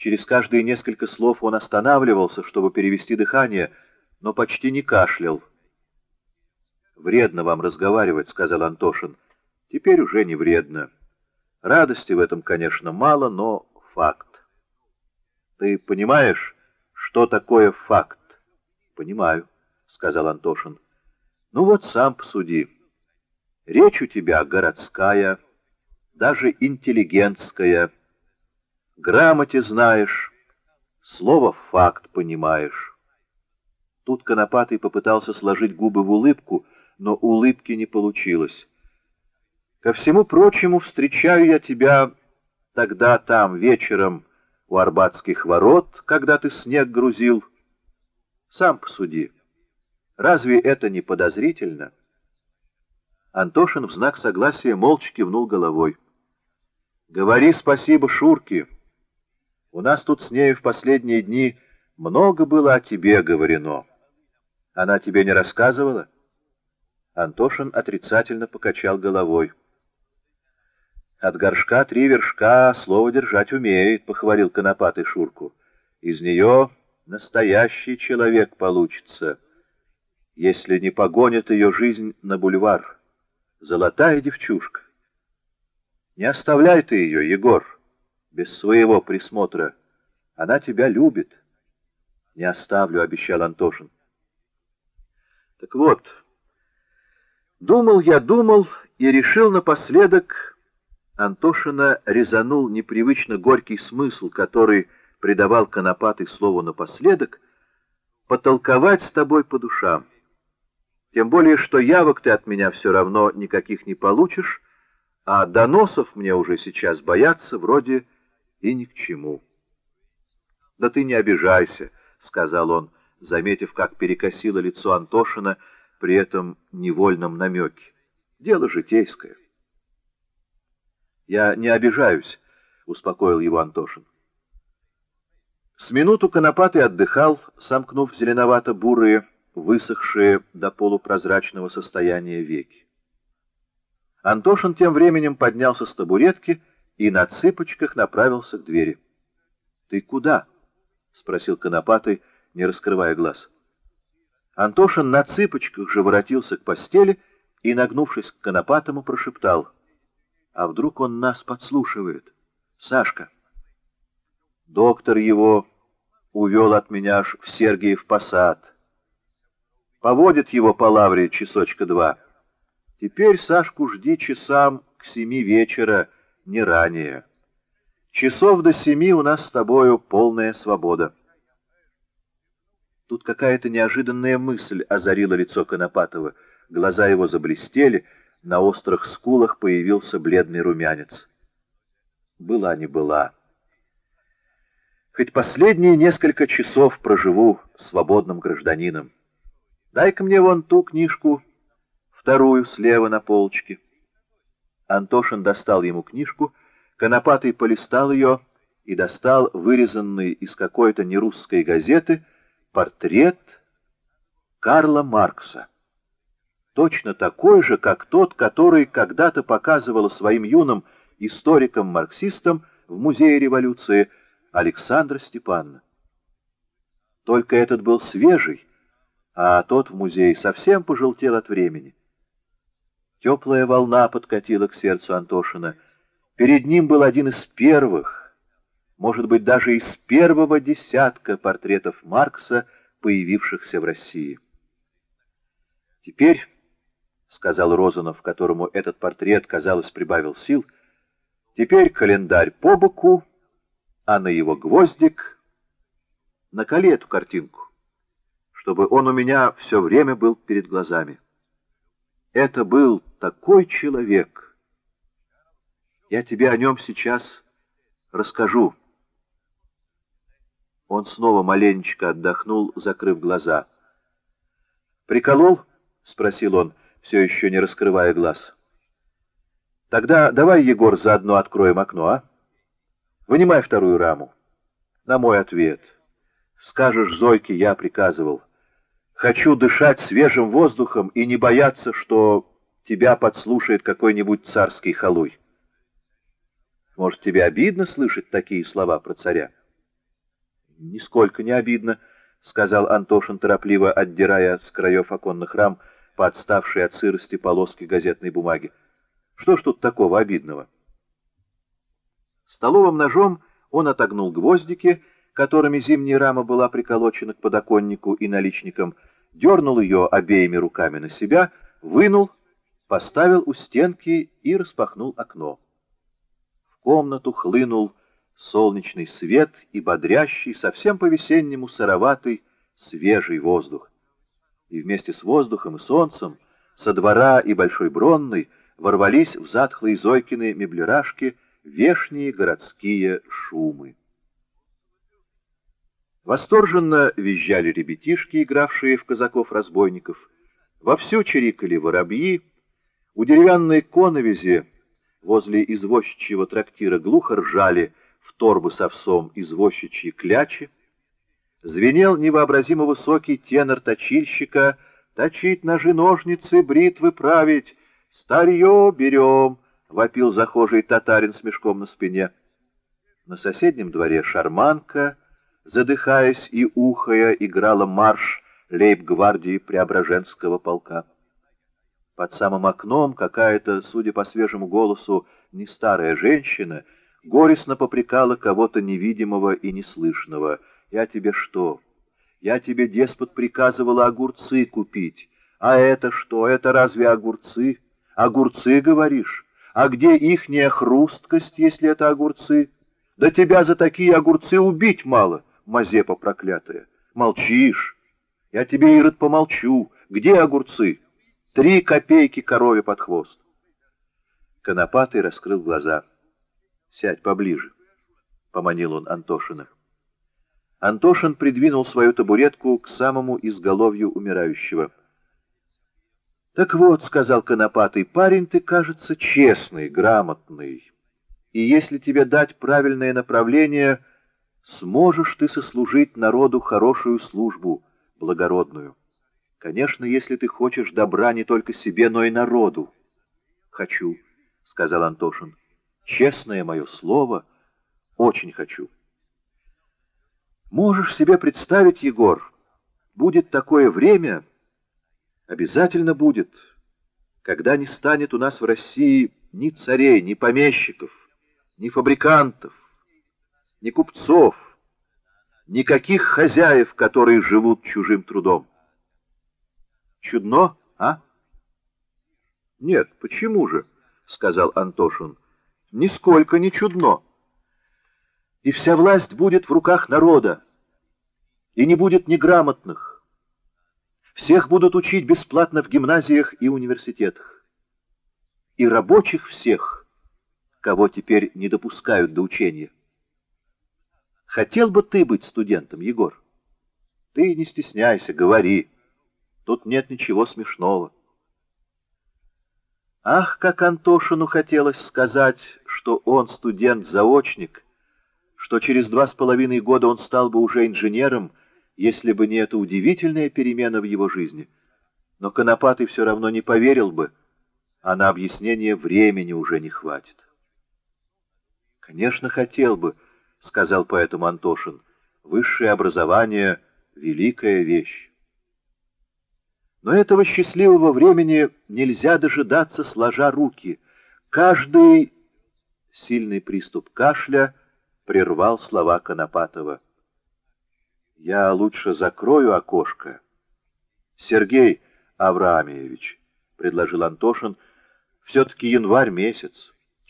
Через каждые несколько слов он останавливался, чтобы перевести дыхание, но почти не кашлял. «Вредно вам разговаривать», — сказал Антошин. «Теперь уже не вредно. Радости в этом, конечно, мало, но факт». «Ты понимаешь, что такое факт?» «Понимаю», — сказал Антошин. «Ну вот сам посуди. Речь у тебя городская, даже интеллигентская. Грамоте знаешь, слово «факт» понимаешь». Тут Конопатый попытался сложить губы в улыбку, но улыбки не получилось. Ко всему прочему, встречаю я тебя тогда там вечером у Арбатских ворот, когда ты снег грузил. Сам посуди. Разве это не подозрительно? Антошин в знак согласия молча кивнул головой. Говори спасибо Шурке. У нас тут с нею в последние дни много было о тебе говорено. Она тебе не рассказывала? Антошин отрицательно покачал головой. «От горшка три вершка слово держать умеет», — похвалил конопатый Шурку. «Из нее настоящий человек получится, если не погонит ее жизнь на бульвар. Золотая девчушка. Не оставляй ты ее, Егор, без своего присмотра. Она тебя любит». «Не оставлю», — обещал Антошин. «Так вот...» Думал я, думал и решил напоследок... Антошина резанул непривычно горький смысл, который придавал конопатый слову напоследок, потолковать с тобой по душам. Тем более, что явок ты от меня все равно никаких не получишь, а доносов мне уже сейчас бояться вроде и ни к чему. — Да ты не обижайся, — сказал он, заметив, как перекосило лицо Антошина, — при этом невольном намеке. Дело житейское. «Я не обижаюсь», — успокоил его Антошин. С минуту Конопатый отдыхал, сомкнув зеленовато-бурые, высохшие до полупрозрачного состояния веки. Антошин тем временем поднялся с табуретки и на цыпочках направился к двери. — Ты куда? — спросил Конопатый, не раскрывая глаз. Антошин на цыпочках же воротился к постели и, нагнувшись к Конопатому, прошептал. «А вдруг он нас подслушивает? Сашка!» Доктор его увел от меня аж в Сергиев посад. Поводит его по лавре часочка два. Теперь Сашку жди часам к семи вечера, не ранее. Часов до семи у нас с тобою полная свобода. Тут какая-то неожиданная мысль озарила лицо Конопатова. Глаза его заблестели, на острых скулах появился бледный румянец. Была не была. Хоть последние несколько часов проживу свободным гражданином. Дай-ка мне вон ту книжку, вторую слева на полочке. Антошин достал ему книжку, Конопатый полистал ее и достал вырезанный из какой-то нерусской газеты — портрет Карла Маркса. Точно такой же, как тот, который когда-то показывала своим юным историкам-марксистам в Музее революции Александра Степановна. Только этот был свежий, а тот в музее совсем пожелтел от времени. Теплая волна подкатила к сердцу Антошина. Перед ним был один из первых, может быть, даже из первого десятка портретов Маркса, появившихся в России. «Теперь», — сказал Розанов, которому этот портрет, казалось, прибавил сил, — «теперь календарь по боку, а на его гвоздик наколи эту картинку, чтобы он у меня все время был перед глазами. Это был такой человек. Я тебе о нем сейчас расскажу». Он снова маленечко отдохнул, закрыв глаза. «Приколол?» — спросил он, все еще не раскрывая глаз. «Тогда давай, Егор, заодно откроем окно, а? Вынимай вторую раму. На мой ответ. Скажешь Зойке, я приказывал. Хочу дышать свежим воздухом и не бояться, что тебя подслушает какой-нибудь царский халуй. Может, тебе обидно слышать такие слова про царя?» Нисколько не обидно, — сказал Антошин, торопливо отдирая с краев оконных рам подставшие от сырости полоски газетной бумаги. Что ж тут такого обидного? Столовым ножом он отогнул гвоздики, которыми зимняя рама была приколочена к подоконнику и наличникам, дернул ее обеими руками на себя, вынул, поставил у стенки и распахнул окно. В комнату хлынул солнечный свет и бодрящий, совсем по-весеннему сыроватый, свежий воздух. И вместе с воздухом и солнцем со двора и Большой Бронной ворвались в затхлые Зойкины меблерашки вешние городские шумы. Восторженно визжали ребятишки, игравшие в казаков-разбойников. Вовсю чирикали воробьи. У деревянной коновизи возле извозчичьего трактира глухо ржали в торбы с овсом извозчичьи клячи. Звенел невообразимо высокий тенор точильщика «Точить ножи-ножницы, бритвы править, старье берем», — вопил захожий татарин с мешком на спине. На соседнем дворе шарманка, задыхаясь и ухая, играла марш лейб-гвардии Преображенского полка. Под самым окном какая-то, судя по свежему голосу, не старая женщина — горестно попрекала кого-то невидимого и неслышного. «Я тебе что? Я тебе, деспот, приказывала огурцы купить. А это что? Это разве огурцы? Огурцы, говоришь? А где ихняя хрусткость, если это огурцы? Да тебя за такие огурцы убить мало, Мазепа проклятая. Молчишь. Я тебе, Ирод, помолчу. Где огурцы? Три копейки корове под хвост. Конопатый раскрыл глаза. Сядь поближе, — поманил он Антошина. Антошин придвинул свою табуретку к самому изголовью умирающего. «Так вот», — сказал Конопатый, — «парень ты, кажется, честный, грамотный, и если тебе дать правильное направление, сможешь ты сослужить народу хорошую службу, благородную. Конечно, если ты хочешь добра не только себе, но и народу». «Хочу», — сказал Антошин. Честное мое слово, очень хочу. Можешь себе представить, Егор, будет такое время, обязательно будет, когда не станет у нас в России ни царей, ни помещиков, ни фабрикантов, ни купцов, никаких хозяев, которые живут чужим трудом. Чудно, а? Нет, почему же, — сказал Антошин, — нисколько не чудно. И вся власть будет в руках народа, и не будет неграмотных. Всех будут учить бесплатно в гимназиях и университетах. И рабочих всех, кого теперь не допускают до учения. Хотел бы ты быть студентом, Егор? Ты не стесняйся, говори. Тут нет ничего смешного. Ах, как Антошину хотелось сказать, что он студент-заочник, что через два с половиной года он стал бы уже инженером, если бы не эта удивительная перемена в его жизни. Но Конопатый все равно не поверил бы, а на объяснение времени уже не хватит. «Конечно, хотел бы», — сказал поэтому Антошин, — «высшее образование — великая вещь». Но этого счастливого времени нельзя дожидаться, сложа руки. Каждый сильный приступ кашля прервал слова Конопатова. «Я лучше закрою окошко». «Сергей Авраамьевич», — предложил Антошин, — «все-таки январь месяц».